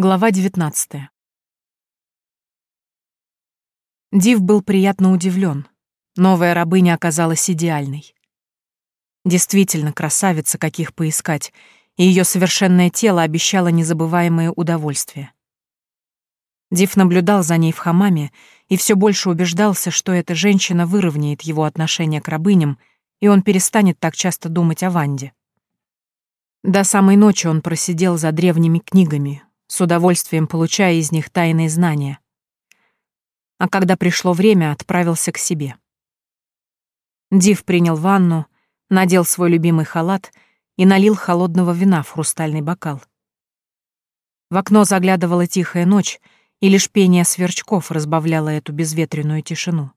Глава 19. Див был приятно удивлен. Новая рабыня оказалась идеальной. Действительно красавица, каких поискать, и ее совершенное тело обещало незабываемое удовольствие. Див наблюдал за ней в хамаме и все больше убеждался, что эта женщина выровняет его отношение к рабыням, и он перестанет так часто думать о Ванде. До самой ночи он просидел за древними книгами, с удовольствием получая из них тайные знания. А когда пришло время, отправился к себе. Див принял ванну, надел свой любимый халат и налил холодного вина в хрустальный бокал. В окно заглядывала тихая ночь, и лишь пение сверчков разбавляло эту безветренную тишину.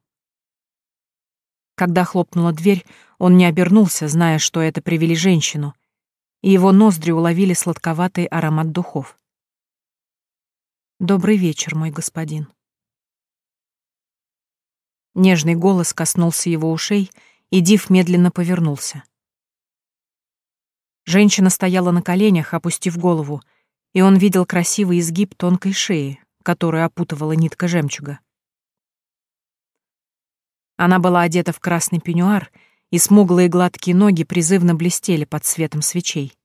Когда хлопнула дверь, он не обернулся, зная, что это привели женщину, и его ноздри уловили сладковатый аромат духов. Добрый вечер, мой господин. Нежный голос коснулся его ушей, и Див медленно повернулся. Женщина стояла на коленях, опустив голову, и он видел красивый изгиб тонкой шеи, которую опутывала нитка жемчуга. Она была одета в красный пеньюар, и смуглые гладкие ноги призывно блестели под светом свечей.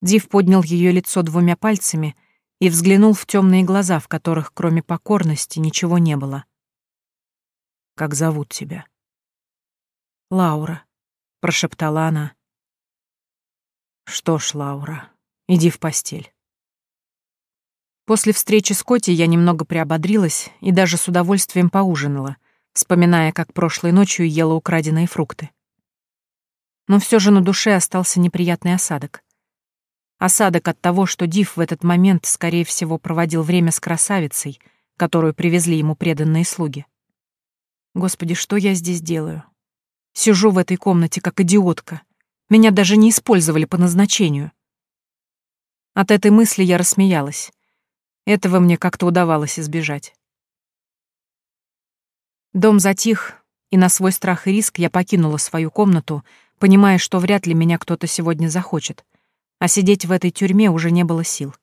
Див поднял ее лицо двумя пальцами — и взглянул в темные глаза, в которых, кроме покорности, ничего не было. «Как зовут тебя?» «Лаура», — прошептала она. «Что ж, Лаура, иди в постель». После встречи с Коти я немного приободрилась и даже с удовольствием поужинала, вспоминая, как прошлой ночью ела украденные фрукты. Но все же на душе остался неприятный осадок. Осадок от того, что Див в этот момент, скорее всего, проводил время с красавицей, которую привезли ему преданные слуги. Господи, что я здесь делаю? Сижу в этой комнате как идиотка. Меня даже не использовали по назначению. От этой мысли я рассмеялась. Этого мне как-то удавалось избежать. Дом затих, и на свой страх и риск я покинула свою комнату, понимая, что вряд ли меня кто-то сегодня захочет — а сидеть в этой тюрьме уже не было сил.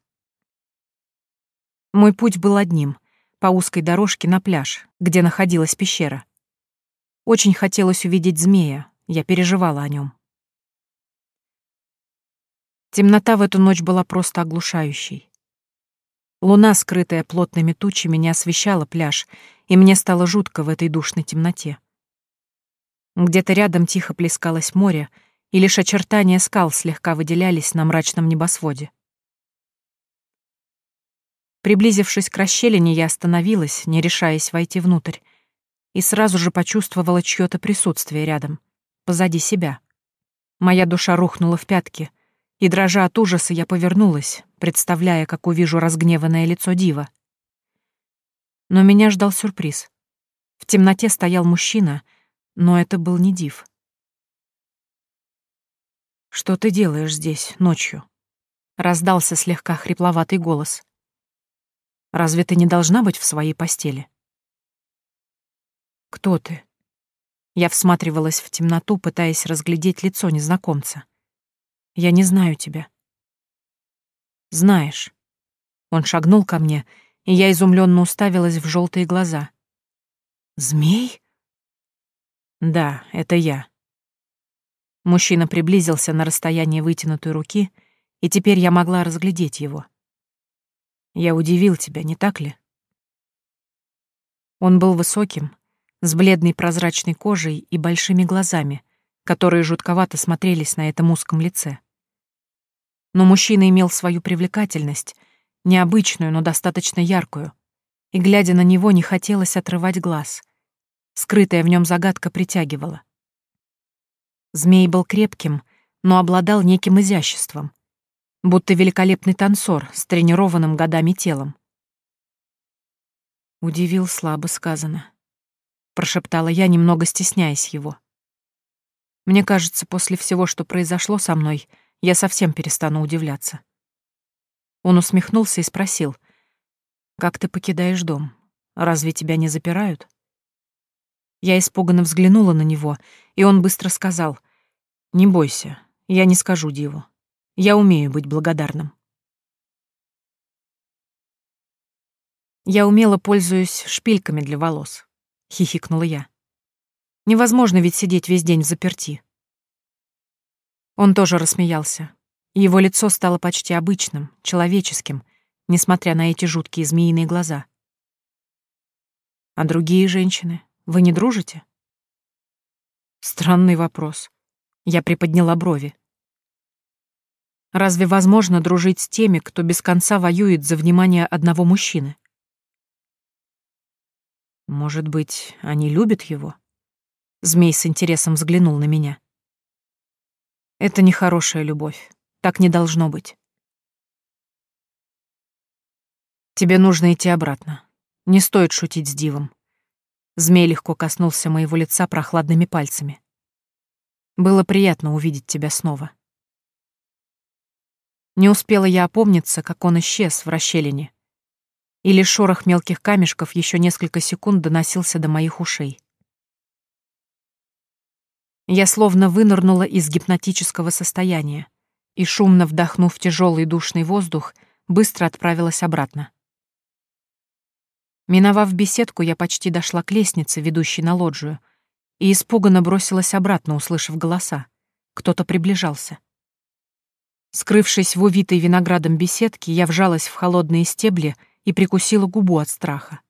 Мой путь был одним — по узкой дорожке на пляж, где находилась пещера. Очень хотелось увидеть змея, я переживала о нем. Темнота в эту ночь была просто оглушающей. Луна, скрытая плотными тучами, не освещала пляж, и мне стало жутко в этой душной темноте. Где-то рядом тихо плескалось море, и лишь очертания скал слегка выделялись на мрачном небосводе. Приблизившись к расщелине, я остановилась, не решаясь войти внутрь, и сразу же почувствовала чьё-то присутствие рядом, позади себя. Моя душа рухнула в пятки, и, дрожа от ужаса, я повернулась, представляя, как увижу разгневанное лицо Дива. Но меня ждал сюрприз. В темноте стоял мужчина, но это был не Див. «Что ты делаешь здесь ночью?» — раздался слегка хрипловатый голос. «Разве ты не должна быть в своей постели?» «Кто ты?» Я всматривалась в темноту, пытаясь разглядеть лицо незнакомца. «Я не знаю тебя». «Знаешь». Он шагнул ко мне, и я изумленно уставилась в желтые глаза. «Змей?» «Да, это я», Мужчина приблизился на расстояние вытянутой руки, и теперь я могла разглядеть его. Я удивил тебя, не так ли? Он был высоким, с бледной прозрачной кожей и большими глазами, которые жутковато смотрелись на этом узком лице. Но мужчина имел свою привлекательность, необычную, но достаточно яркую, и, глядя на него, не хотелось отрывать глаз. Скрытая в нем загадка притягивала. Змей был крепким, но обладал неким изяществом, будто великолепный танцор с тренированным годами телом. Удивил слабо сказано. Прошептала я, немного стесняясь его. Мне кажется, после всего, что произошло со мной, я совсем перестану удивляться. Он усмехнулся и спросил, «Как ты покидаешь дом? Разве тебя не запирают?» Я испуганно взглянула на него, и он быстро сказал, «Не бойся, я не скажу Диву. Я умею быть благодарным». Я умело пользуюсь шпильками для волос, хихикнула я. Невозможно ведь сидеть весь день в заперти. Он тоже рассмеялся. Его лицо стало почти обычным, человеческим, несмотря на эти жуткие змеиные глаза. А другие женщины? Вы не дружите? Странный вопрос. Я приподняла брови. Разве возможно дружить с теми, кто без конца воюет за внимание одного мужчины? Может быть, они любят его? Змей с интересом взглянул на меня. Это нехорошая любовь. Так не должно быть. Тебе нужно идти обратно. Не стоит шутить с Дивом. Змей легко коснулся моего лица прохладными пальцами. Было приятно увидеть тебя снова. Не успела я опомниться, как он исчез в расщелине. И лишь шорох мелких камешков еще несколько секунд доносился до моих ушей. Я словно вынырнула из гипнотического состояния и, шумно вдохнув тяжелый душный воздух, быстро отправилась обратно. Миновав беседку, я почти дошла к лестнице, ведущей на лоджию, и испуганно бросилась обратно, услышав голоса. Кто-то приближался. Скрывшись в увитой виноградом беседке, я вжалась в холодные стебли и прикусила губу от страха.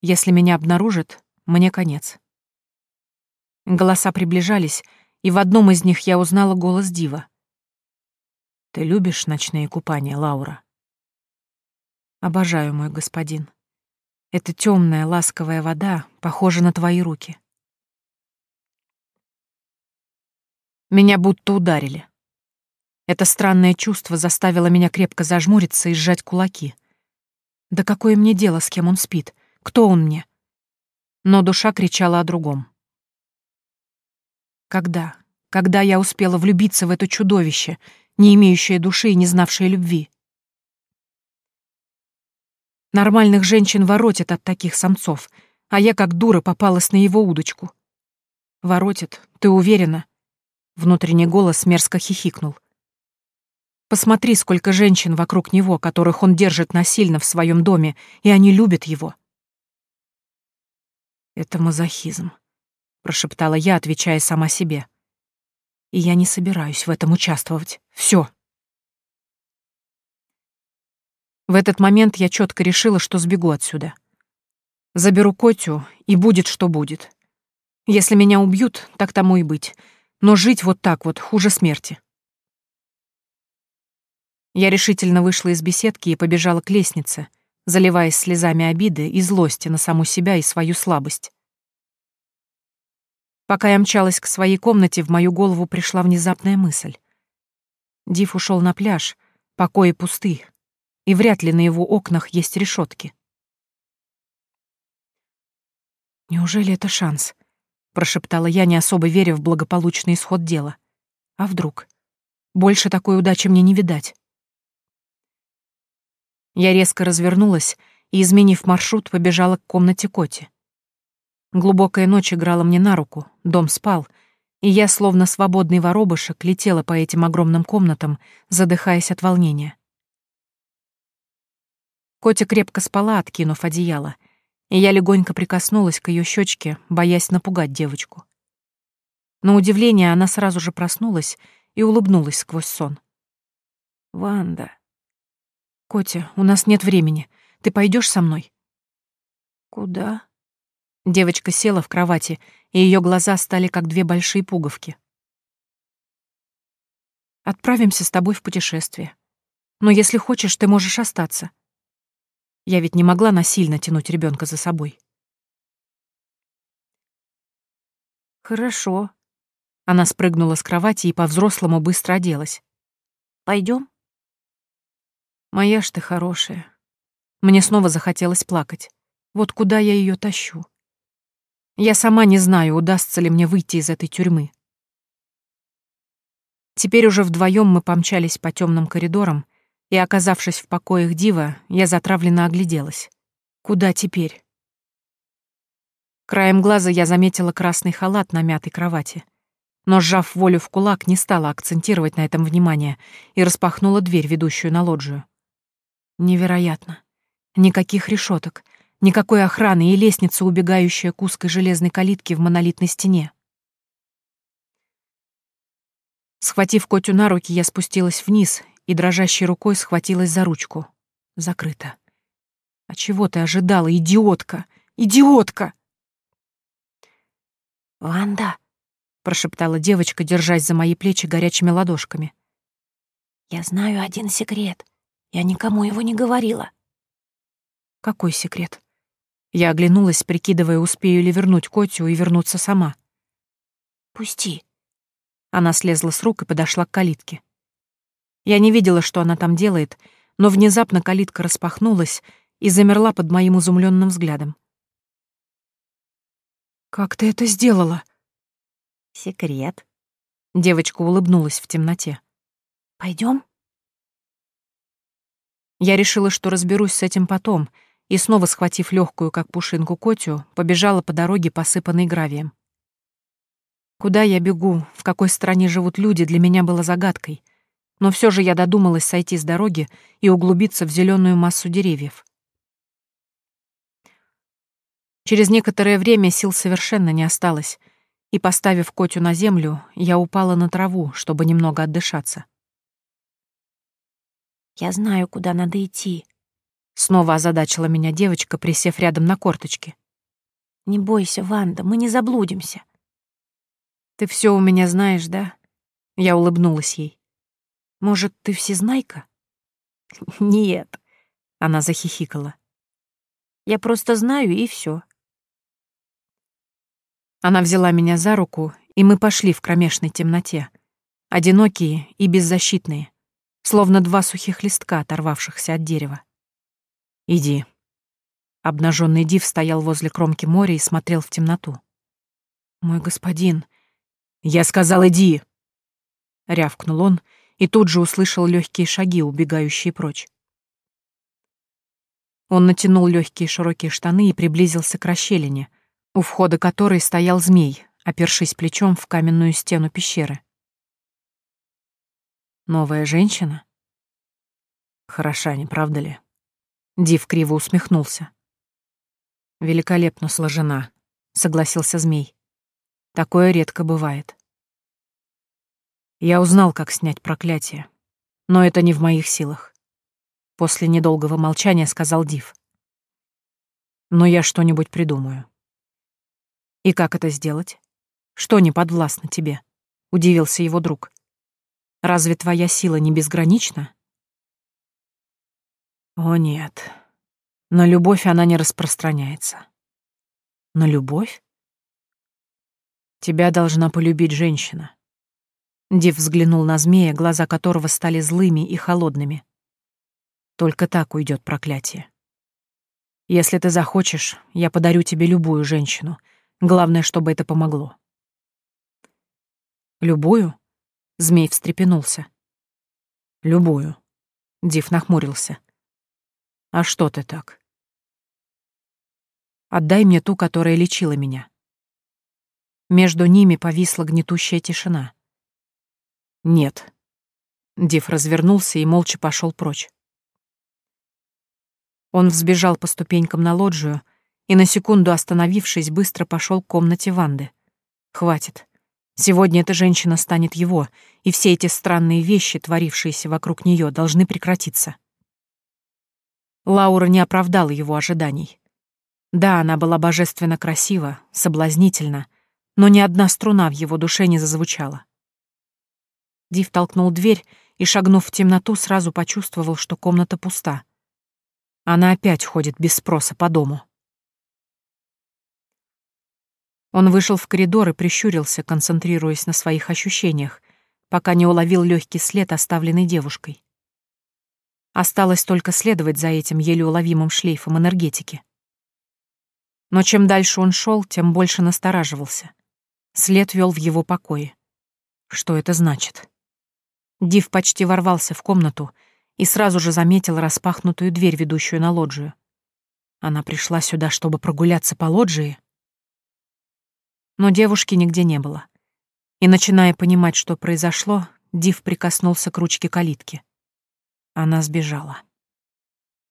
Если меня обнаружат, мне конец. Голоса приближались, и в одном из них я узнала голос Дива. «Ты любишь ночные купания, Лаура?» «Обожаю, мой господин. Эта темная, ласковая вода похожа на твои руки». Меня будто ударили. Это странное чувство заставило меня крепко зажмуриться и сжать кулаки. Да какое мне дело, с кем он спит? Кто он мне? Но душа кричала о другом. Когда? Когда я успела влюбиться в это чудовище, не имеющее души и не знавшее любви? Нормальных женщин воротит от таких самцов, а я как дура попалась на его удочку. Воротит, ты уверена? Внутренний голос мерзко хихикнул. Посмотри, сколько женщин вокруг него, которых он держит насильно в своем доме, и они любят его. Это мазохизм, прошептала я, отвечая сама себе. И я не собираюсь в этом участвовать. Все. В этот момент я четко решила, что сбегу отсюда. Заберу Котю, и будет, что будет. Если меня убьют, так тому и быть. Но жить вот так вот хуже смерти. Я решительно вышла из беседки и побежала к лестнице, заливаясь слезами обиды и злости на саму себя и свою слабость. Пока я мчалась к своей комнате, в мою голову пришла внезапная мысль. Див ушел на пляж, покои пусты, и вряд ли на его окнах есть решетки. «Неужели это шанс?» — прошептала я, не особо веря в благополучный исход дела. «А вдруг? Больше такой удачи мне не видать». Я резко развернулась и, изменив маршрут, побежала к комнате Коти. Глубокая ночь играла мне на руку, дом спал, и я, словно свободный воробышек, летела по этим огромным комнатам, задыхаясь от волнения. Котя крепко спала, откинув одеяло, и я легонько прикоснулась к ее щечке, боясь напугать девочку. На удивление она сразу же проснулась и улыбнулась сквозь сон. «Ванда», «Котя, у нас нет времени. Ты пойдешь со мной?» «Куда?» Девочка села в кровати, и ее глаза стали как две большие пуговки. «Отправимся с тобой в путешествие. Но если хочешь, ты можешь остаться. Я ведь не могла насильно тянуть ребенка за собой». «Хорошо». Она спрыгнула с кровати и по-взрослому быстро оделась. Пойдем? Моя ж ты хорошая. Мне снова захотелось плакать. Вот куда я ее тащу? Я сама не знаю, удастся ли мне выйти из этой тюрьмы. Теперь уже вдвоем мы помчались по темным коридорам, и, оказавшись в покоях Дива, я затравленно огляделась. Куда теперь? Краем глаза я заметила красный халат на мятой кровати, но, сжав волю в кулак, не стала акцентировать на этом внимание и распахнула дверь, ведущую на лоджию. Невероятно. Никаких решеток, никакой охраны и лестница, убегающая к узкой железной калитке в монолитной стене. Схватив Котю на руки, я спустилась вниз и дрожащей рукой схватилась за ручку. Закрыто. А чего ты ожидала, идиотка? Идиотка! «Ванда!» — прошептала девочка, держась за мои плечи горячими ладошками. «Я знаю один секрет. Я никому его не говорила». «Какой секрет?» Я оглянулась, прикидывая, успею ли вернуть Котю и вернуться сама. «Пусти», она слезла с рук и подошла к калитке. Я не видела, что она там делает, но внезапно калитка распахнулась и замерла под моим изумленным взглядом. «Как ты это сделала?» «Секрет». Девочка улыбнулась в темноте. Пойдем? Я решила, что разберусь с этим потом, и снова, схватив легкую, как пушинку, Котю, побежала по дороге, посыпанной гравием. Куда я бегу, в какой стране живут люди, для меня было загадкой. Но все же я додумалась сойти с дороги и углубиться в зеленую массу деревьев. Через некоторое время сил совершенно не осталось, и, поставив Котю на землю, я упала на траву, чтобы немного отдышаться. «Я знаю, куда надо идти», — снова озадачила меня девочка, присев рядом на корточке. «Не бойся, Ванда, мы не заблудимся». «Ты все у меня знаешь, да?» Я улыбнулась ей. «Может, ты всезнайка?» «Нет», — она захихикала. «Я просто знаю, и все. Она взяла меня за руку, и мы пошли в кромешной темноте, одинокие и беззащитные, словно два сухих листка, оторвавшихся от дерева. «Иди». Обнаженный Див стоял возле кромки моря и смотрел в темноту. «Мой господин», «Я сказал, иди!» Рявкнул он и тут же услышал легкие шаги, убегающие прочь. Он натянул легкие широкие штаны и приблизился к расщелине, у входа которой стоял змей, опершись плечом в каменную стену пещеры. Новая женщина? Хороша, не правда ли? Див криво усмехнулся. Великолепно сложена, согласился змей. Такое редко бывает. Я узнал, как снять проклятие, но это не в моих силах. После недолгого молчания сказал Див. Но я что-нибудь придумаю. И как это сделать? Что не подвластно тебе? Удивился его друг. Разве твоя сила не безгранична? О нет. На любовь она не распространяется. На любовь? Тебя должна полюбить женщина. Див взглянул на змея, глаза которого стали злыми и холодными. Только так уйдет проклятие. Если ты захочешь, я подарю тебе любую женщину. Главное, чтобы это помогло. Любую? Змей встрепенулся. Любую. Див нахмурился. А что ты так? Отдай мне ту, которая лечила меня. Между ними повисла гнетущая тишина. «Нет». Див развернулся и молча пошел прочь. Он взбежал по ступенькам на лоджию и, на секунду остановившись, быстро пошел к комнате Ванды. «Хватит. Сегодня эта женщина станет его, и все эти странные вещи, творившиеся вокруг нее, должны прекратиться». Лаура не оправдала его ожиданий. Да, она была божественно красива, соблазнительна, но ни одна струна в его душе не зазвучала. Див толкнул дверь и, шагнув в темноту, сразу почувствовал, что комната пуста. Она опять ходит без спроса по дому. Он вышел в коридор и прищурился, концентрируясь на своих ощущениях, пока не уловил легкий след, оставленный девушкой. Осталось только следовать за этим еле уловимым шлейфом энергетики. Но чем дальше он шел, тем больше настораживался. След вел в его покое. Что это значит? Див почти ворвался в комнату и сразу же заметил распахнутую дверь, ведущую на лоджию. Она пришла сюда, чтобы прогуляться по лоджии? Но девушки нигде не было. И, начиная понимать, что произошло, Див прикоснулся к ручке калитки. Она сбежала.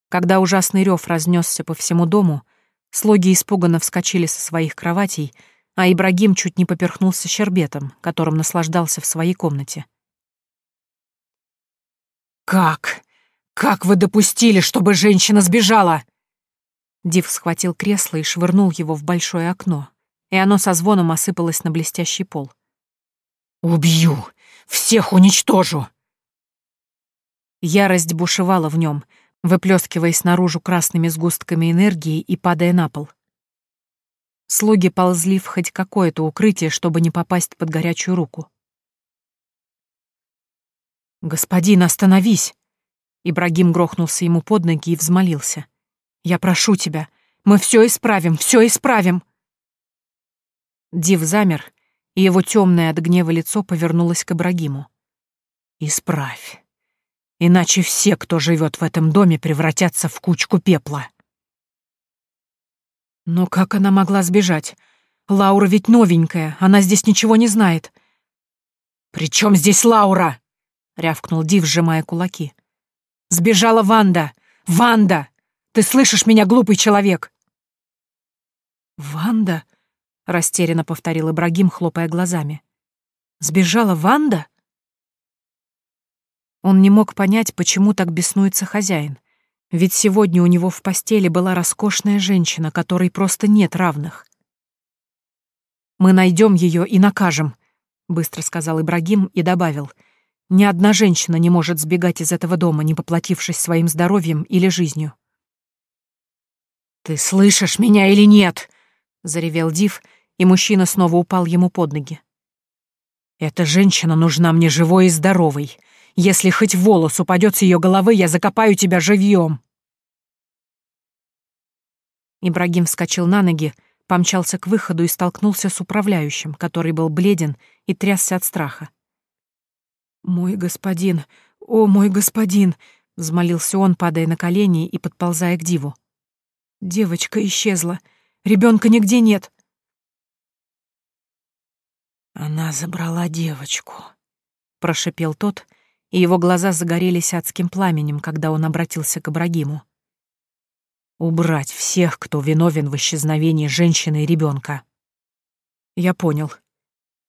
Когда ужасный рев разнесся по всему дому, слуги испуганно вскочили со своих кроватей, а Ибрагим чуть не поперхнулся щербетом, которым наслаждался в своей комнате. «Как? Как вы допустили, чтобы женщина сбежала?» Див схватил кресло и швырнул его в большое окно, и оно со звоном осыпалось на блестящий пол. «Убью! Всех уничтожу!» Ярость бушевала в нем, выплескиваясь наружу красными сгустками энергии и падая на пол. Слуги ползли в хоть какое-то укрытие, чтобы не попасть под горячую руку. «Господин, остановись!» Ибрагим грохнулся ему под ноги и взмолился. «Я прошу тебя, мы все исправим, все исправим!» Див замер, и его темное от гнева лицо повернулось к Ибрагиму. «Исправь, иначе все, кто живет в этом доме, превратятся в кучку пепла». Но как она могла сбежать? Лаура ведь новенькая, она здесь ничего не знает. «При чем здесь Лаура?» — рявкнул Див, сжимая кулаки. «Сбежала Ванда! Ванда! Ты слышишь меня, глупый человек?» «Ванда?» — растерянно повторил Ибрагим, хлопая глазами. «Сбежала Ванда?» Он не мог понять, почему так беснуется хозяин. Ведь сегодня у него в постели была роскошная женщина, которой просто нет равных. «Мы найдем ее и накажем», — быстро сказал Ибрагим и добавил. «Ни одна женщина не может сбегать из этого дома, не поплатившись своим здоровьем или жизнью». «Ты слышишь меня или нет?» — заревел Див, и мужчина снова упал ему под ноги. «Эта женщина нужна мне живой и здоровой. Если хоть волос упадет с ее головы, я закопаю тебя живьем. Ибрагим вскочил на ноги, помчался к выходу и столкнулся с управляющим, который был бледен и трясся от страха. «Мой господин, о мой господин!» — взмолился он, падая на колени и подползая к диву. «Девочка исчезла. Ребенка нигде нет». «Она забрала девочку», — прошипел тот, и его глаза загорелись адским пламенем, когда он обратился к Ибрагиму. «Убрать всех, кто виновен в исчезновении женщины и ребенка. «Я понял».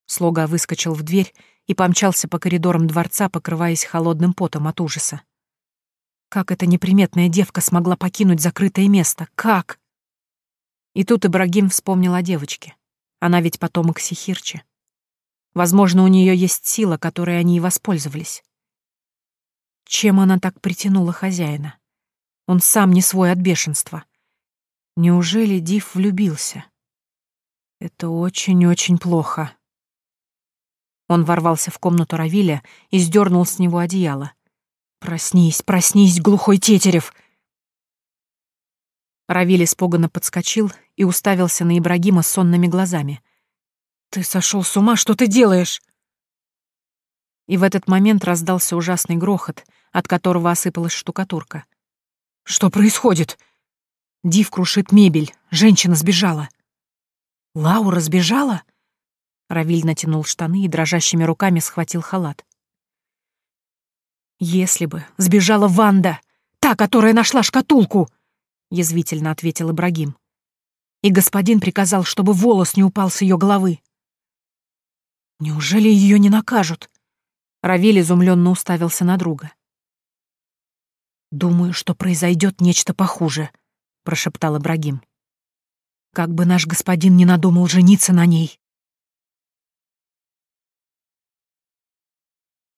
Слуга выскочил в дверь и помчался по коридорам дворца, покрываясь холодным потом от ужаса. Как эта неприметная девка смогла покинуть закрытое место? Как? И тут Ибрагим вспомнил о девочке. Она ведь потомок Сихирчи. Возможно, у нее есть сила, которой они и воспользовались. Чем она так притянула хозяина? Он сам не свой от бешенства. Неужели Див влюбился? Это очень-очень плохо. Он ворвался в комнату Равиля и сдернул с него одеяло. «Проснись, проснись, глухой Тетерев!» Равиль испуганно подскочил и уставился на Ибрагима сонными глазами. «Ты сошел с ума? Что ты делаешь?» И в этот момент раздался ужасный грохот, от которого осыпалась штукатурка. «Что происходит?» Див крушит мебель. Женщина сбежала. «Лаура сбежала?» Равиль натянул штаны и дрожащими руками схватил халат. «Если бы сбежала Ванда, та, которая нашла шкатулку!» — язвительно ответил Ибрагим. И господин приказал, чтобы волос не упал с ее головы. «Неужели ее не накажут?» Равиль изумленно уставился на друга. «Думаю, что произойдет нечто похуже», — прошептал Ибрагим. «Как бы наш господин не надумал жениться на ней».